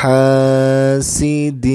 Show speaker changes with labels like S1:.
S1: حاسد